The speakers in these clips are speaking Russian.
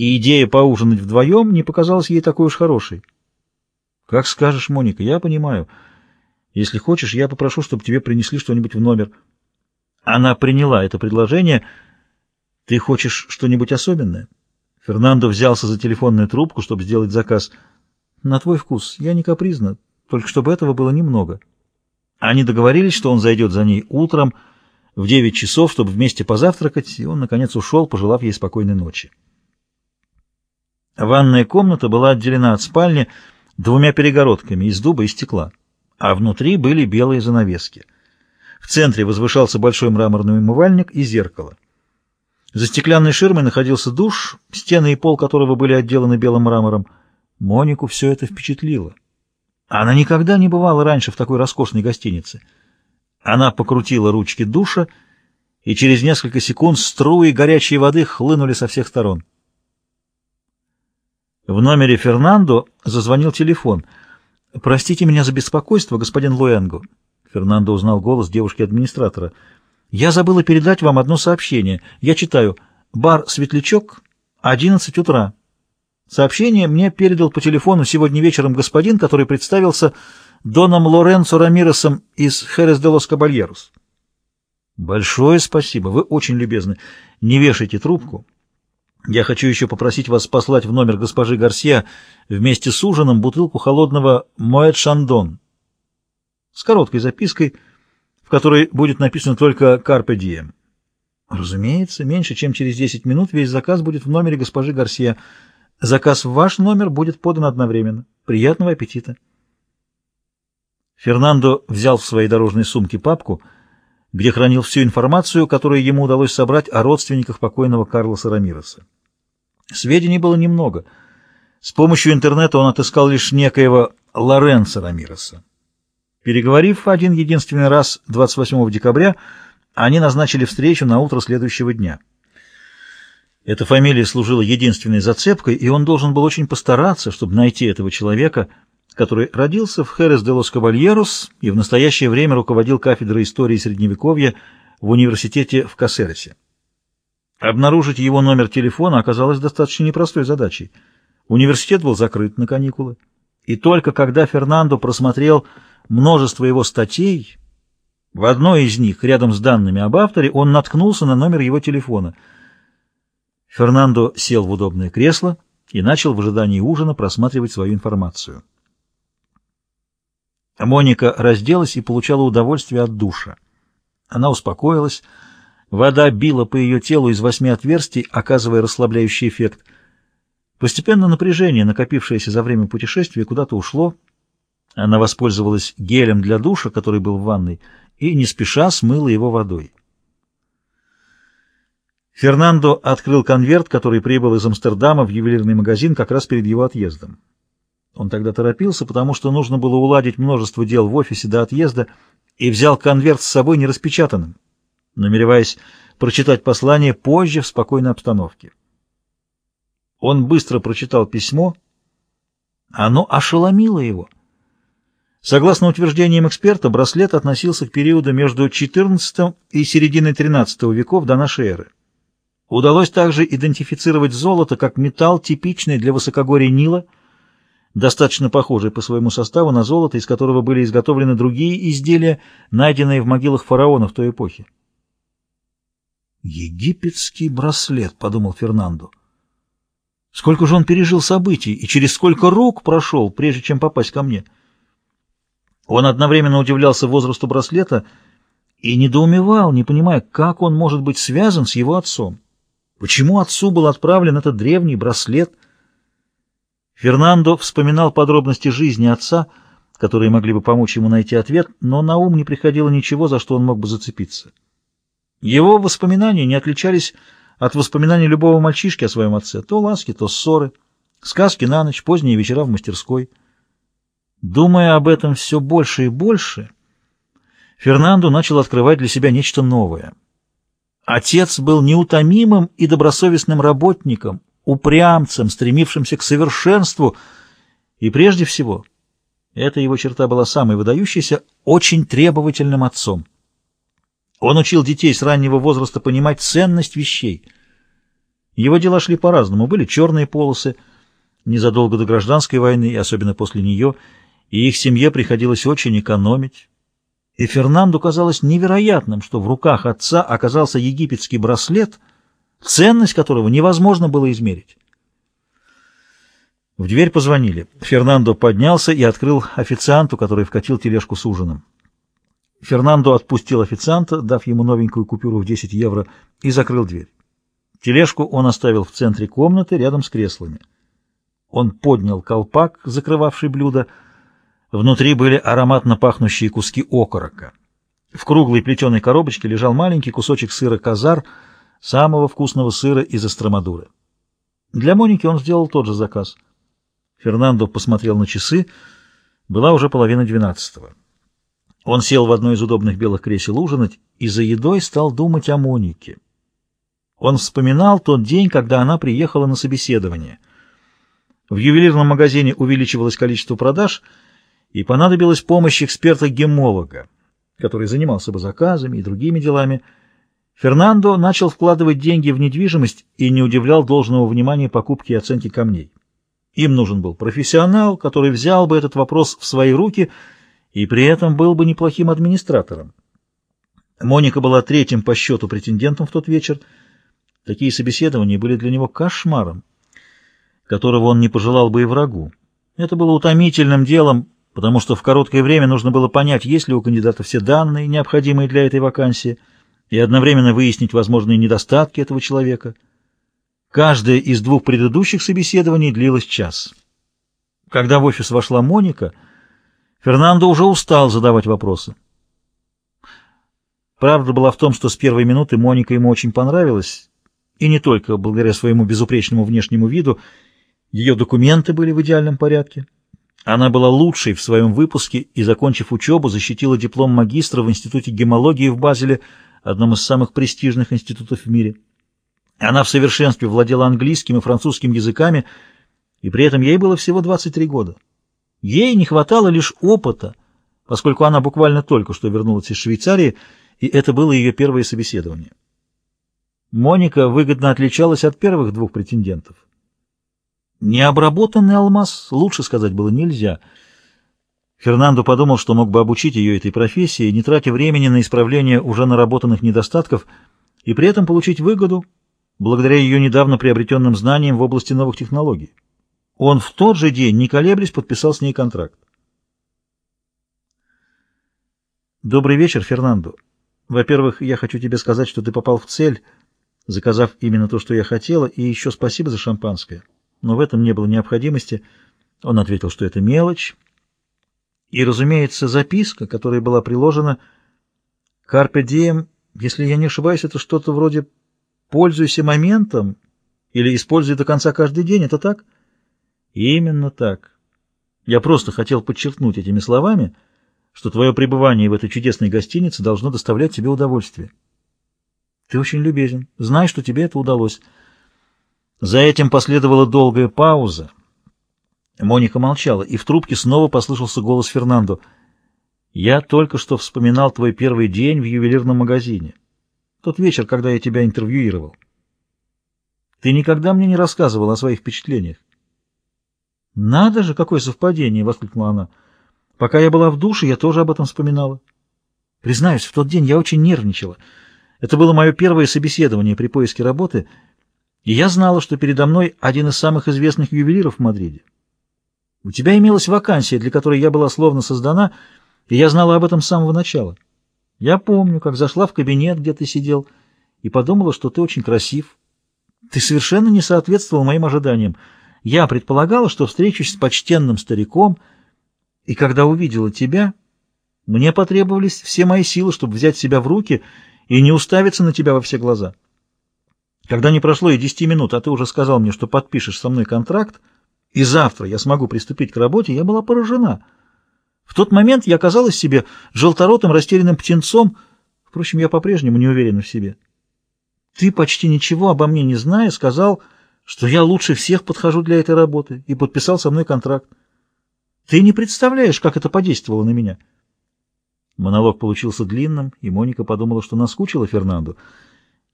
и идея поужинать вдвоем не показалась ей такой уж хорошей. «Как скажешь, Моника, я понимаю. Если хочешь, я попрошу, чтобы тебе принесли что-нибудь в номер». Она приняла это предложение. «Ты хочешь что-нибудь особенное?» Фернандо взялся за телефонную трубку, чтобы сделать заказ. «На твой вкус. Я не капризна, только чтобы этого было немного». Они договорились, что он зайдет за ней утром в девять часов, чтобы вместе позавтракать, и он, наконец, ушел, пожелав ей спокойной ночи. Ванная комната была отделена от спальни двумя перегородками из дуба и стекла, а внутри были белые занавески. В центре возвышался большой мраморный умывальник и зеркало. За стеклянной ширмой находился душ, стены и пол которого были отделаны белым мрамором. Монику все это впечатлило. Она никогда не бывала раньше в такой роскошной гостинице. Она покрутила ручки душа, и через несколько секунд струи горячей воды хлынули со всех сторон. В номере Фернандо зазвонил телефон. «Простите меня за беспокойство, господин Луэнго». Фернандо узнал голос девушки-администратора. «Я забыла передать вам одно сообщение. Я читаю. Бар «Светлячок», 11 утра. Сообщение мне передал по телефону сегодня вечером господин, который представился Доном Лоренцо Рамиросом из Херес де лос Кабальерус». «Большое спасибо. Вы очень любезны. Не вешайте трубку». Я хочу еще попросить вас послать в номер госпожи Гарсия вместе с ужином бутылку холодного Моэт Шандон с короткой запиской, в которой будет написано только «Карпе Дием». Разумеется, меньше чем через 10 минут весь заказ будет в номере госпожи Гарсия. Заказ в ваш номер будет подан одновременно. Приятного аппетита. Фернандо взял в своей дорожной сумке папку, где хранил всю информацию, которую ему удалось собрать о родственниках покойного Карлоса Рамироса. Сведений было немного. С помощью интернета он отыскал лишь некоего Лоренцо Рамироса. Переговорив один единственный раз 28 декабря, они назначили встречу на утро следующего дня. Эта фамилия служила единственной зацепкой, и он должен был очень постараться, чтобы найти этого человека, который родился в Херес де лос Кабальерос и в настоящее время руководил кафедрой истории Средневековья в университете в Кассересе. Обнаружить его номер телефона оказалось достаточно непростой задачей. Университет был закрыт на каникулы, и только когда Фернандо просмотрел множество его статей, в одной из них, рядом с данными об авторе, он наткнулся на номер его телефона. Фернандо сел в удобное кресло и начал в ожидании ужина просматривать свою информацию. Моника разделась и получала удовольствие от душа. Она успокоилась, Вода била по ее телу из восьми отверстий, оказывая расслабляющий эффект. Постепенно напряжение, накопившееся за время путешествия, куда-то ушло. Она воспользовалась гелем для душа, который был в ванной, и не спеша смыла его водой. Фернандо открыл конверт, который прибыл из Амстердама в ювелирный магазин как раз перед его отъездом. Он тогда торопился, потому что нужно было уладить множество дел в офисе до отъезда, и взял конверт с собой нераспечатанным намереваясь прочитать послание позже в спокойной обстановке. Он быстро прочитал письмо. Оно ошеломило его. Согласно утверждениям эксперта, браслет относился к периоду между XIV и серединой XIII веков до нашей эры. Удалось также идентифицировать золото как металл, типичный для высокогорья Нила, достаточно похожий по своему составу на золото, из которого были изготовлены другие изделия, найденные в могилах фараонов той эпохи. «Египетский браслет», — подумал Фернандо. «Сколько же он пережил событий и через сколько рук прошел, прежде чем попасть ко мне?» Он одновременно удивлялся возрасту браслета и недоумевал, не понимая, как он может быть связан с его отцом. Почему отцу был отправлен этот древний браслет? Фернандо вспоминал подробности жизни отца, которые могли бы помочь ему найти ответ, но на ум не приходило ничего, за что он мог бы зацепиться. Его воспоминания не отличались от воспоминаний любого мальчишки о своем отце. То ласки, то ссоры, сказки на ночь, поздние вечера в мастерской. Думая об этом все больше и больше, Фернандо начал открывать для себя нечто новое. Отец был неутомимым и добросовестным работником, упрямцем, стремившимся к совершенству, и прежде всего, эта его черта была самой выдающейся, очень требовательным отцом. Он учил детей с раннего возраста понимать ценность вещей. Его дела шли по-разному. Были черные полосы незадолго до гражданской войны, и особенно после нее, и их семье приходилось очень экономить. И Фернанду казалось невероятным, что в руках отца оказался египетский браслет, ценность которого невозможно было измерить. В дверь позвонили. Фернандо поднялся и открыл официанту, который вкатил тележку с ужином. Фернандо отпустил официанта, дав ему новенькую купюру в 10 евро, и закрыл дверь. Тележку он оставил в центре комнаты, рядом с креслами. Он поднял колпак, закрывавший блюдо. Внутри были ароматно пахнущие куски окорока. В круглой плетеной коробочке лежал маленький кусочек сыра «Казар», самого вкусного сыра из Астромадуры. Для Моники он сделал тот же заказ. Фернандо посмотрел на часы. Была уже половина двенадцатого. Он сел в одно из удобных белых кресел ужинать и за едой стал думать о Монике. Он вспоминал тот день, когда она приехала на собеседование. В ювелирном магазине увеличивалось количество продаж, и понадобилась помощь эксперта-гемолога, который занимался бы заказами и другими делами. Фернандо начал вкладывать деньги в недвижимость и не удивлял должного внимания покупки и оценки камней. Им нужен был профессионал, который взял бы этот вопрос в свои руки – и при этом был бы неплохим администратором. Моника была третьим по счету претендентом в тот вечер. Такие собеседования были для него кошмаром, которого он не пожелал бы и врагу. Это было утомительным делом, потому что в короткое время нужно было понять, есть ли у кандидата все данные, необходимые для этой вакансии, и одновременно выяснить возможные недостатки этого человека. Каждое из двух предыдущих собеседований длилось час. Когда в офис вошла Моника, Фернандо уже устал задавать вопросы. Правда была в том, что с первой минуты Моника ему очень понравилась, и не только благодаря своему безупречному внешнему виду, ее документы были в идеальном порядке. Она была лучшей в своем выпуске и, закончив учебу, защитила диплом магистра в Институте гемологии в Базеле, одном из самых престижных институтов в мире. Она в совершенстве владела английским и французским языками, и при этом ей было всего 23 года. Ей не хватало лишь опыта, поскольку она буквально только что вернулась из Швейцарии, и это было ее первое собеседование. Моника выгодно отличалась от первых двух претендентов. Необработанный алмаз, лучше сказать было нельзя. Фернандо подумал, что мог бы обучить ее этой профессии, не тратя времени на исправление уже наработанных недостатков, и при этом получить выгоду благодаря ее недавно приобретенным знаниям в области новых технологий. Он в тот же день, не колеблясь, подписал с ней контракт. Добрый вечер, Фернандо. Во-первых, я хочу тебе сказать, что ты попал в цель, заказав именно то, что я хотела, и еще спасибо за шампанское. Но в этом не было необходимости. Он ответил, что это мелочь. И, разумеется, записка, которая была приложена «Карпе дием», если я не ошибаюсь, это что-то вроде «пользуйся моментом» или «используй до конца каждый день», это так? — Именно так. Я просто хотел подчеркнуть этими словами, что твое пребывание в этой чудесной гостинице должно доставлять тебе удовольствие. Ты очень любезен. Знай, что тебе это удалось. За этим последовала долгая пауза. Моника молчала, и в трубке снова послышался голос Фернандо. «Я только что вспоминал твой первый день в ювелирном магазине. Тот вечер, когда я тебя интервьюировал. Ты никогда мне не рассказывал о своих впечатлениях. «Надо же, какое совпадение!» — воскликнула она. «Пока я была в душе, я тоже об этом вспоминала. Признаюсь, в тот день я очень нервничала. Это было мое первое собеседование при поиске работы, и я знала, что передо мной один из самых известных ювелиров в Мадриде. У тебя имелась вакансия, для которой я была словно создана, и я знала об этом с самого начала. Я помню, как зашла в кабинет, где ты сидел, и подумала, что ты очень красив. Ты совершенно не соответствовал моим ожиданиям. Я предполагала, что встречусь с почтенным стариком, и когда увидела тебя, мне потребовались все мои силы, чтобы взять себя в руки и не уставиться на тебя во все глаза. Когда не прошло и десяти минут, а ты уже сказал мне, что подпишешь со мной контракт, и завтра я смогу приступить к работе, я была поражена. В тот момент я казалась себе желторотым растерянным птенцом, впрочем, я по-прежнему не уверена в себе. Ты, почти ничего обо мне не зная, сказал что я лучше всех подхожу для этой работы и подписал со мной контракт. Ты не представляешь, как это подействовало на меня. Монолог получился длинным, и Моника подумала, что наскучила Фернанду.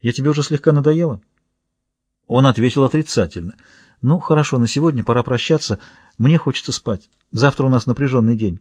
Я тебе уже слегка надоела. Он ответил отрицательно. «Ну, хорошо, на сегодня пора прощаться. Мне хочется спать. Завтра у нас напряженный день».